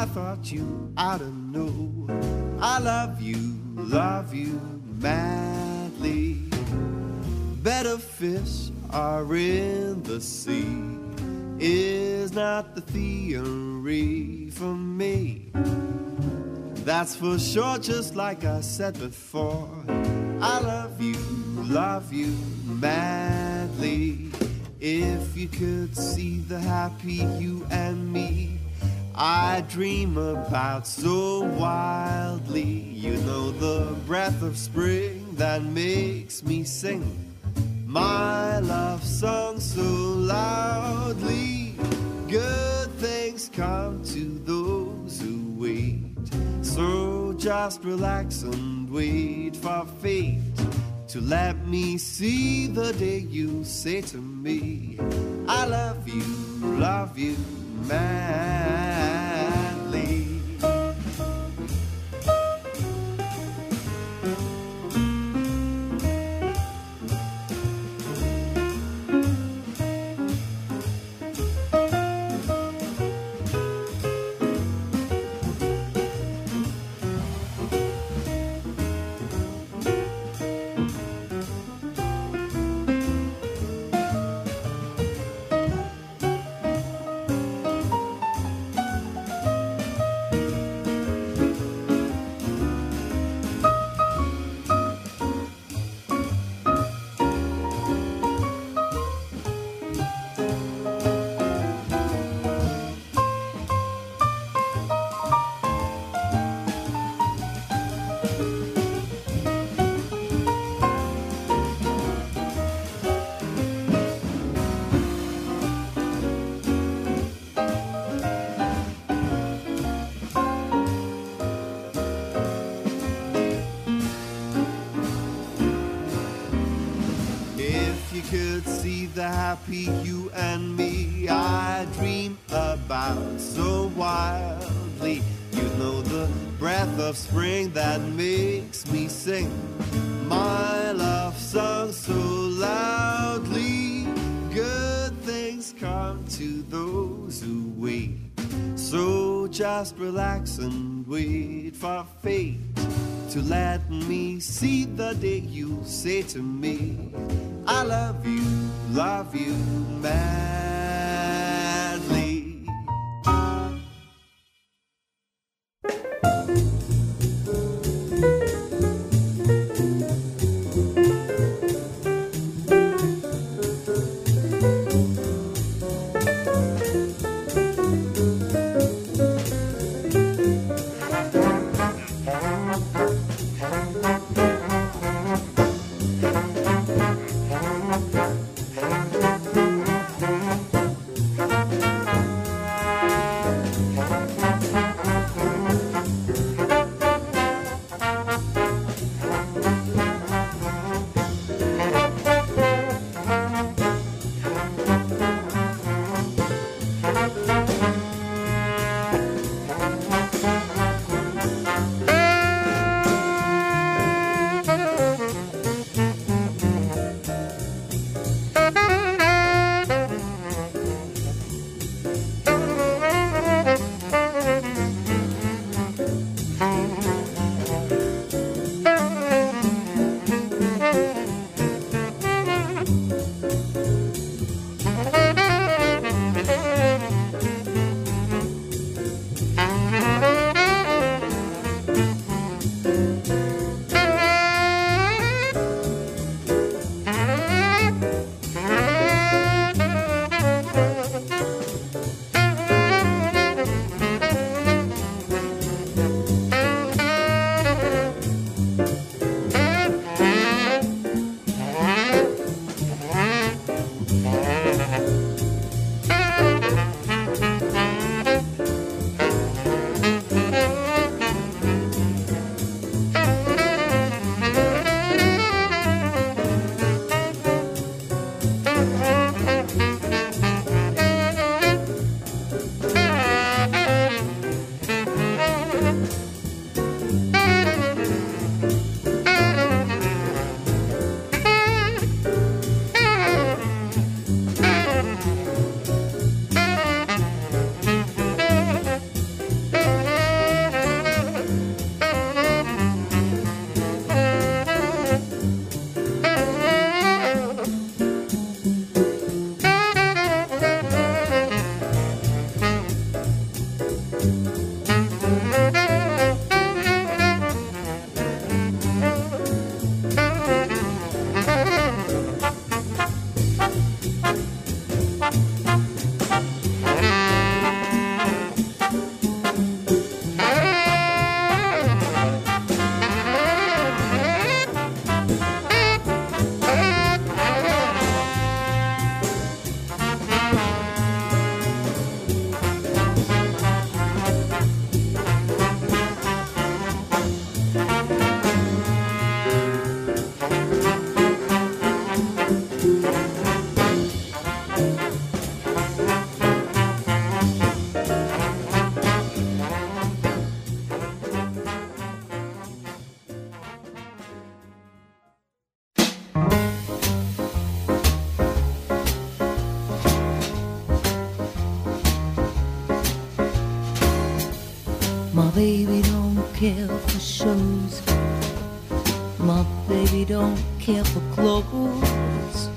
I thought you ought to know. I love you, love you madly. Better fish are in the sea. Is not the theory for me. That's for sure, just like I said before. I love you love you madly. If you could see the happy you and me, I dream about so wildly. You know the breath of spring that makes me sing my love song so loudly. Good things come to those who wait. So just relax and wait for fate to let me see the day you say to me, I love you, love you, madly. See the happy you and me. I dream about so wildly. You know the breath of spring that makes me sing. My love song so loudly. Good things come to those who wait. So just relax and wait for fate to let me see the day you say to me I love you love you man care for clothes.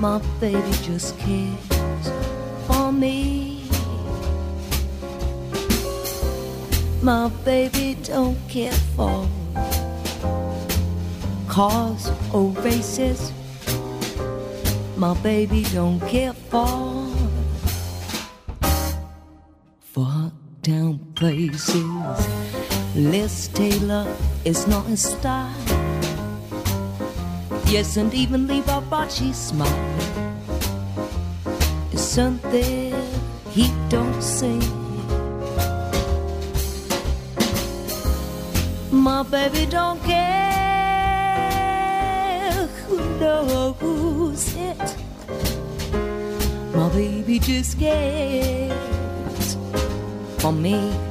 My baby just cares for me. My baby don't care for cars or races. My baby don't care for for down places. Liz Taylor is not a style yes and even leave our body smile is something he don't say my baby don't care who knows it. My baby just cares for me.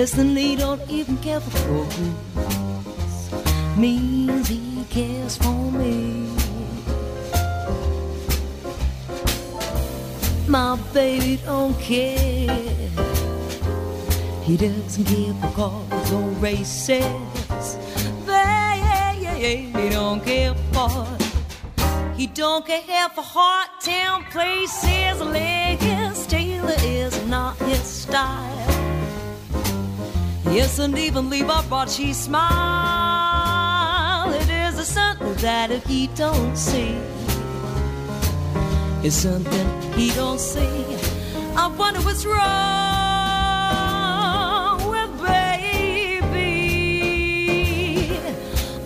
Listen, he don't even care for fools. Means he cares for me. My baby don't care. He doesn't care for cars or races. They don't care for. He don't care for hot town places. Leggings Taylor is not his style. Yes, and even leave a she smile. It is a something that if he don't see, it's something he don't see. I wonder what's wrong with baby.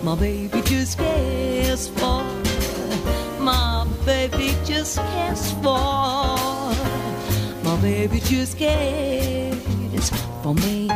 My baby just cares for. My baby just cares for. My baby just cares for me.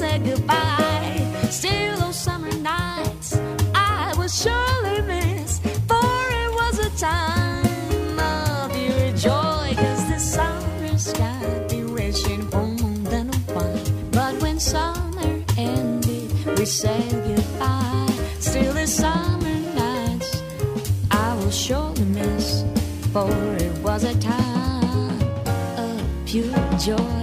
said goodbye. Still those summer nights I was surely miss, for it was a time of your joy. Cause the summer sky be raging on than a while. But when summer ended, we said goodbye. Still the summer nights I will surely miss, for it was a time of pure joy.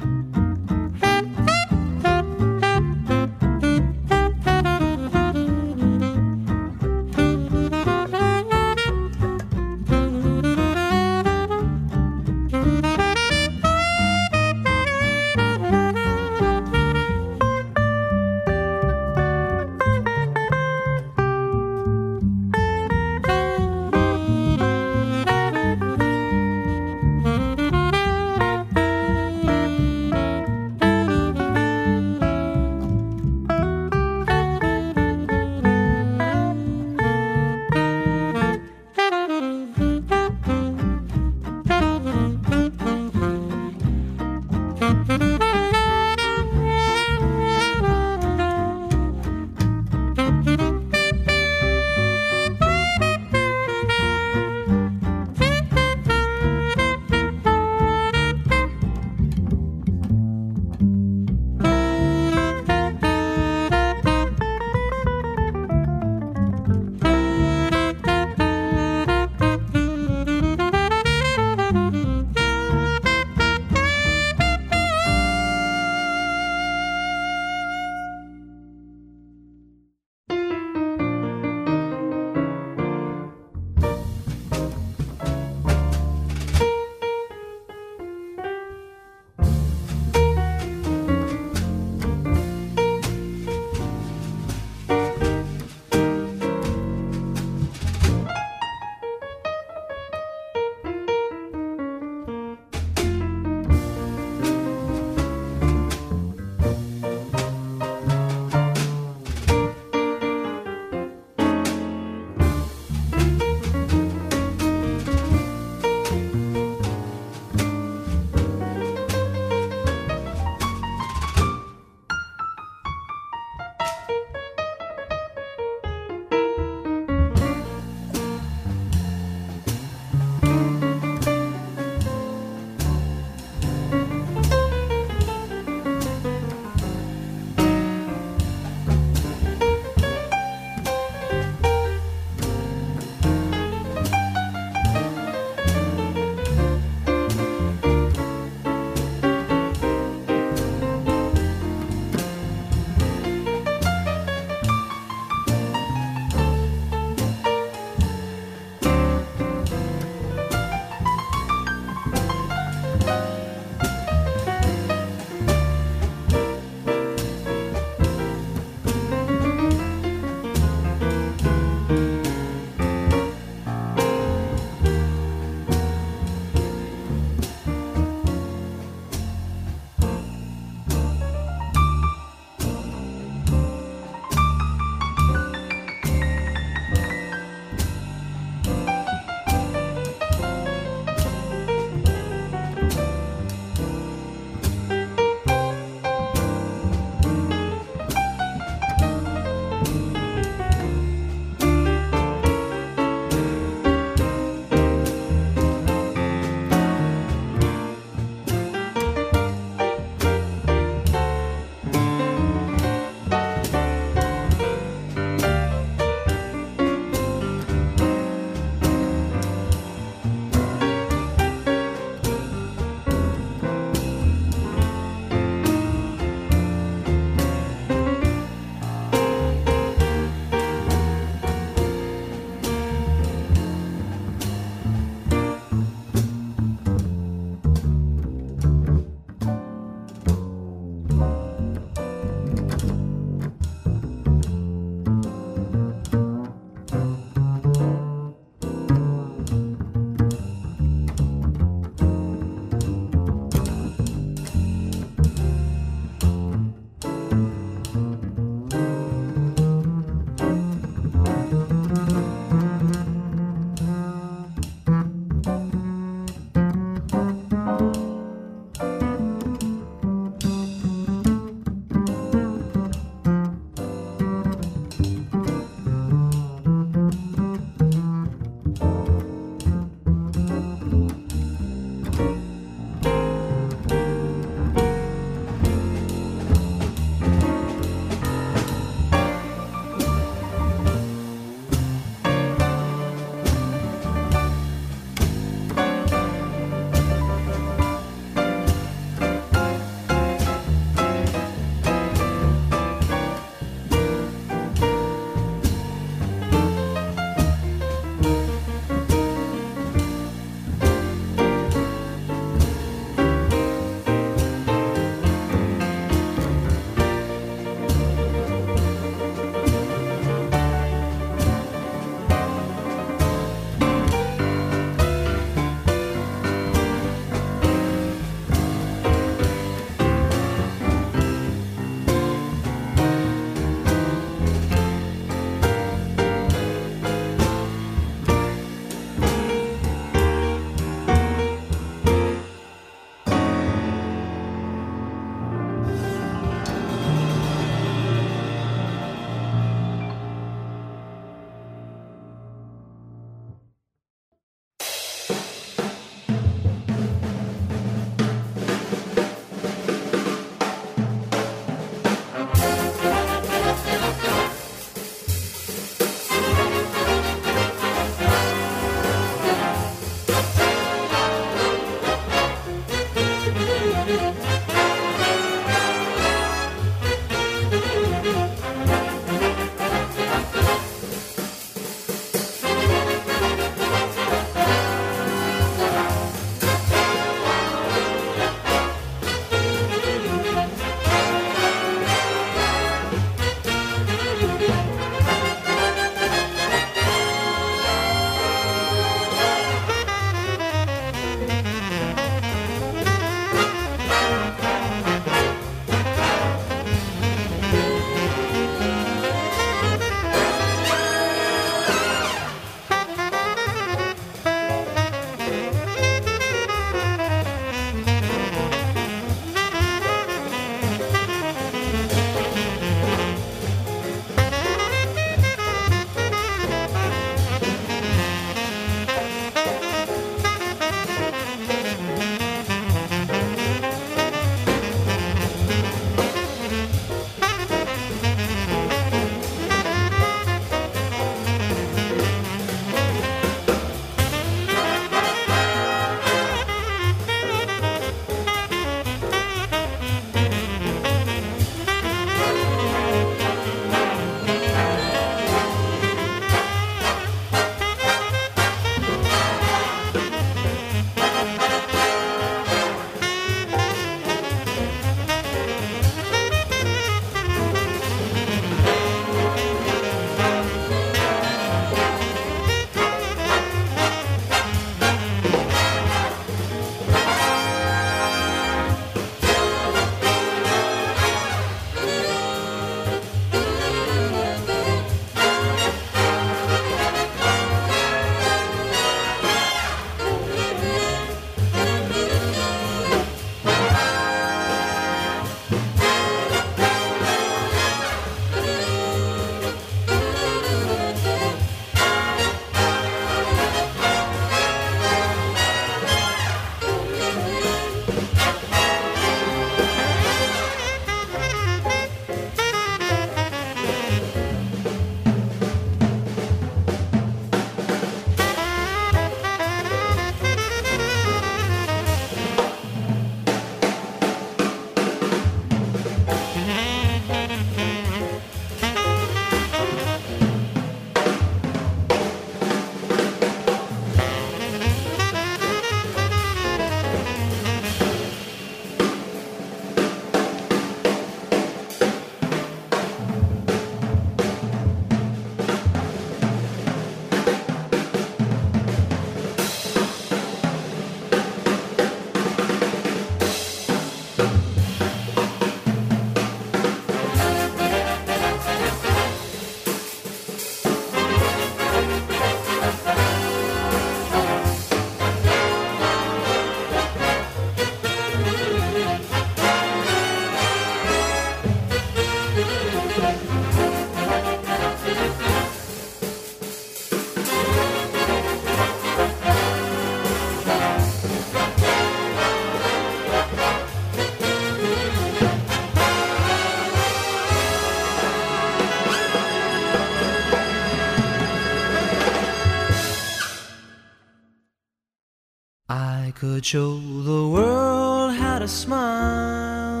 I could show the world how to smile.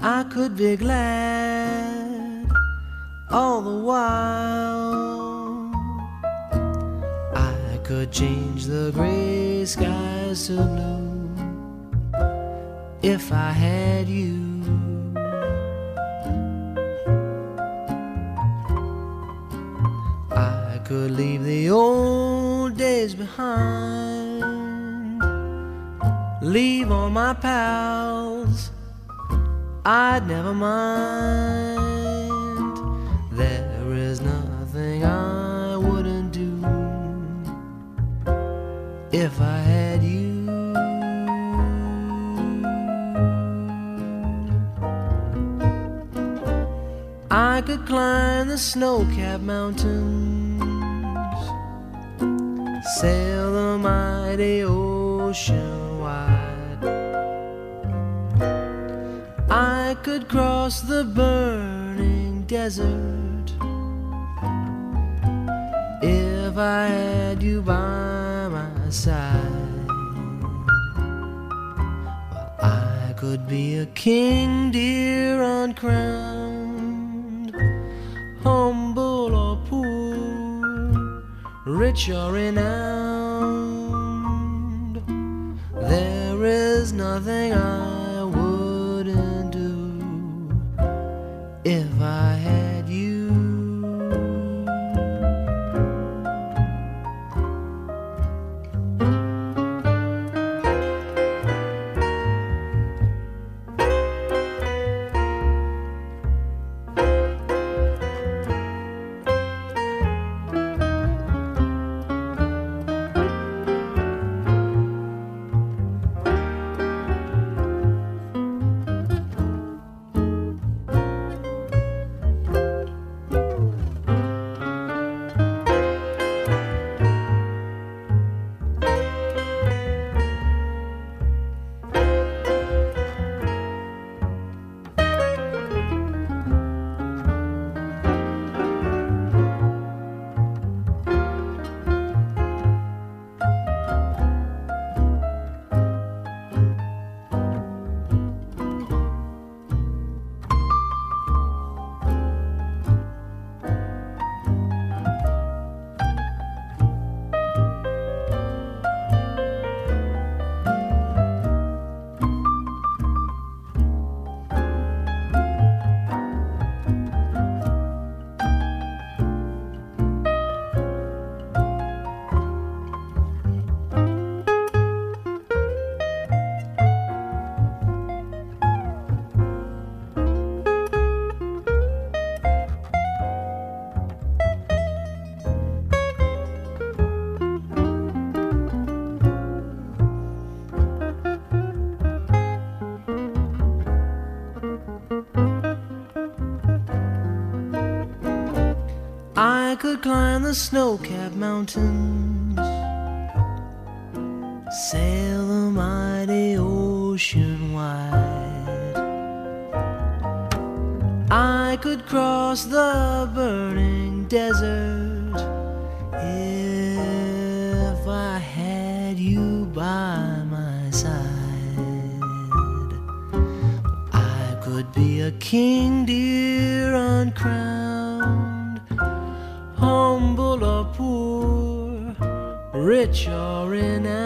I could be glad all the while. I could change the gray skies to blue if I had you. I could leave the old days behind, leave all my pals. I'd never mind. There is nothing I wouldn't do if I had you. I could climb the snow-capped mountains, sail the mighty ocean could cross the burning desert if I had you by my side. Well, I could be a king, dear, uncrowned, humble or poor, rich or renowned. There is nothing I if I had I could climb the snow-capped mountains, sail the mighty ocean wide. I could cross the burning desert if I had you by my side. I could be a king, dear, uncrowned, rich or renowned.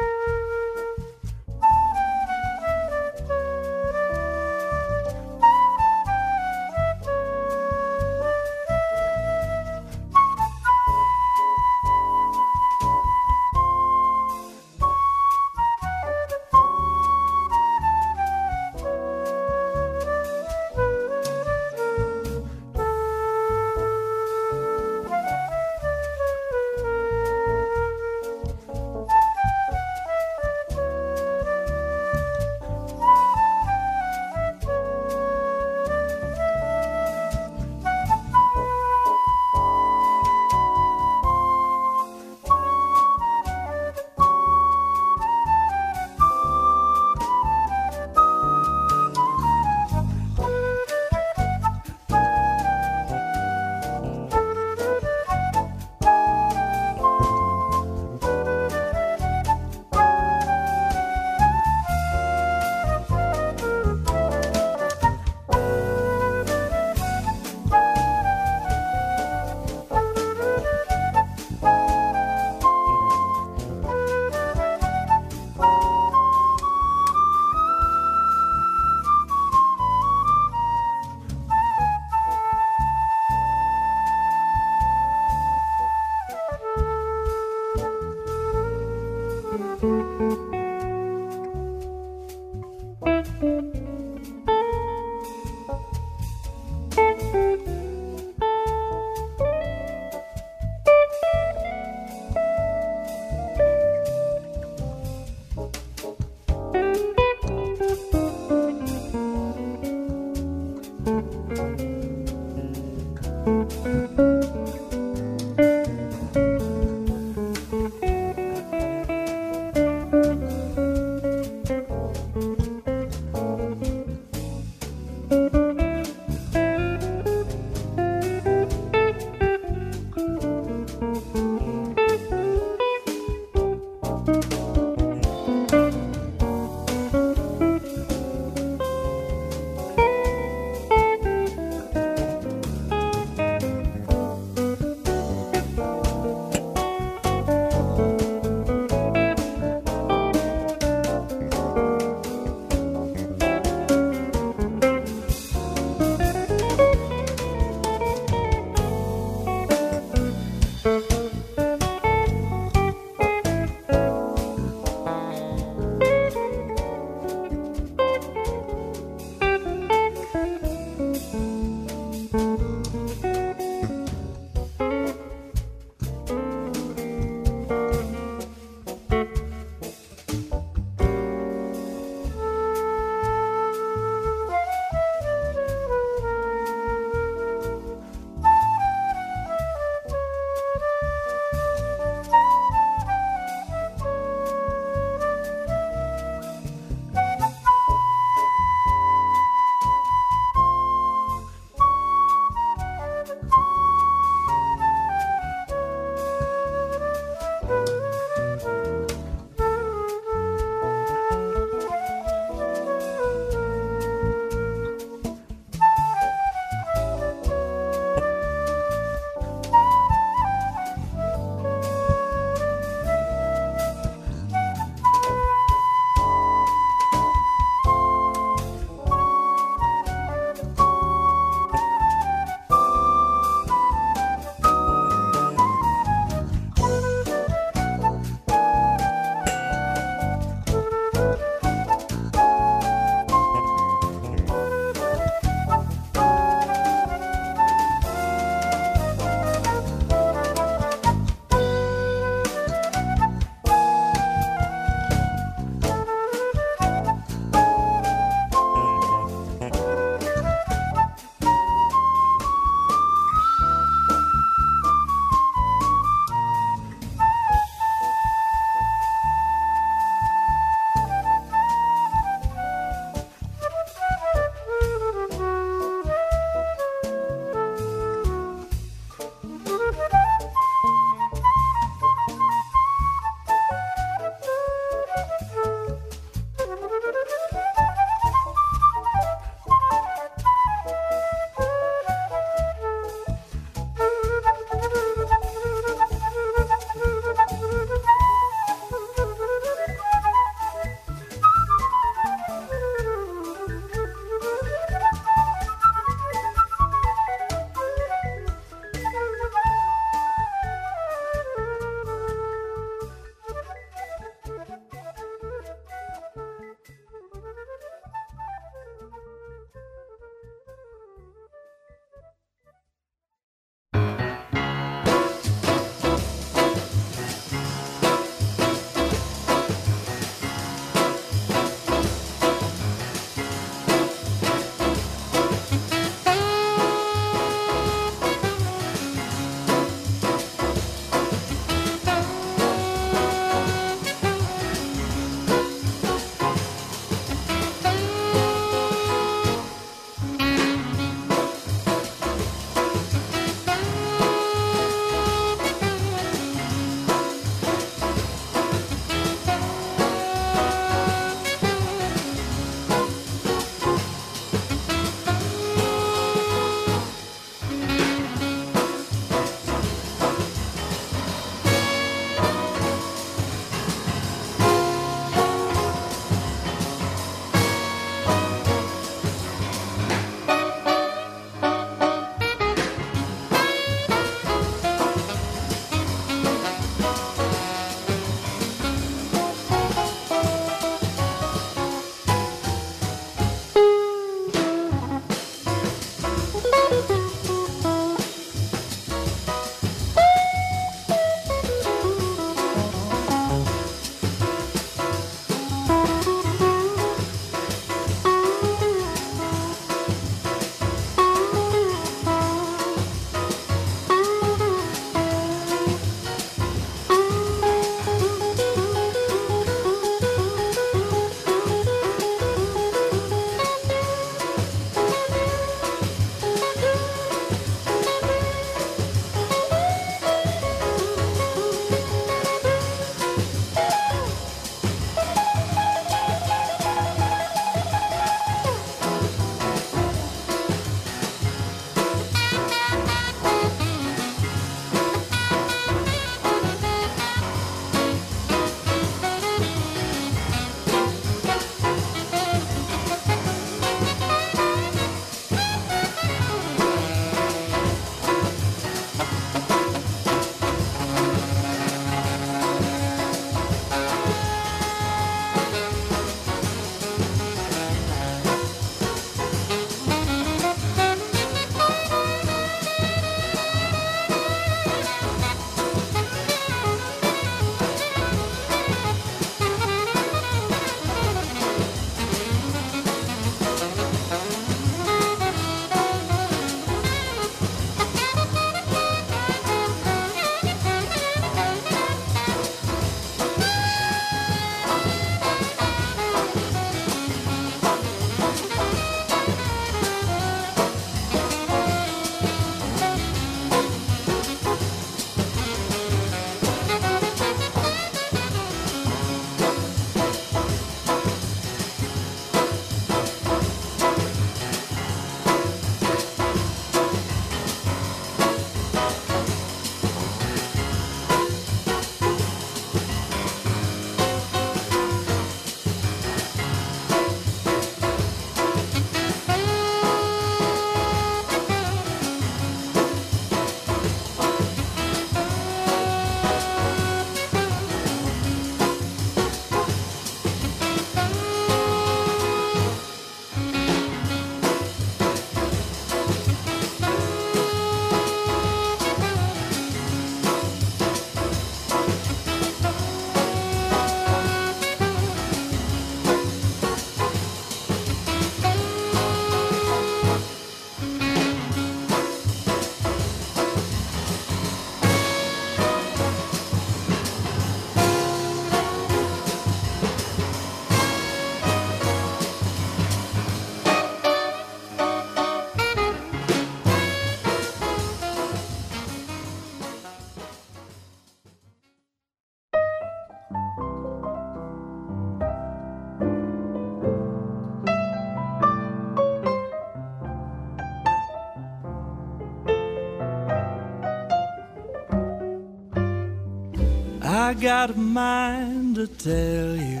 got a mind to tell you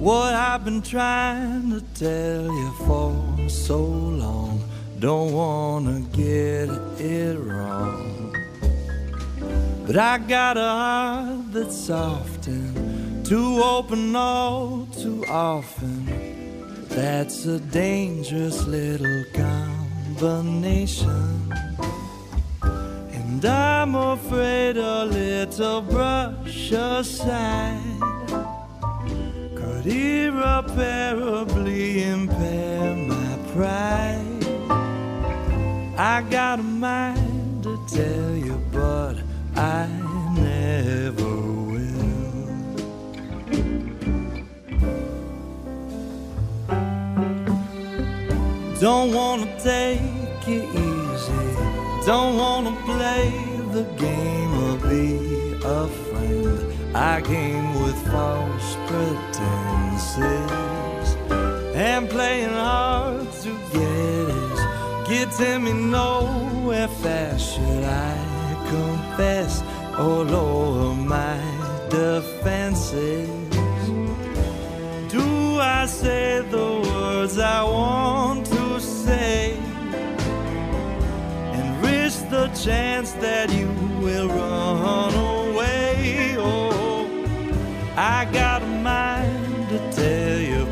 what I've been trying to tell you for so long. Don't wanna get it wrong. But I got a heart that's soft and too open all too often. That's a dangerous little combination. And I'm afraid a little brush aside could irreparably impair my pride. I got a mind to tell you, but I never will. Don't wanna take it easy. Don't wanna play the game or be a friend. I came with false pretenses and playing hard to get is getting me nowhere fast. Should I confess or lower my defenses? Do I say the words I want to say? The chance that you will run away. Oh, I got a mind to tell you,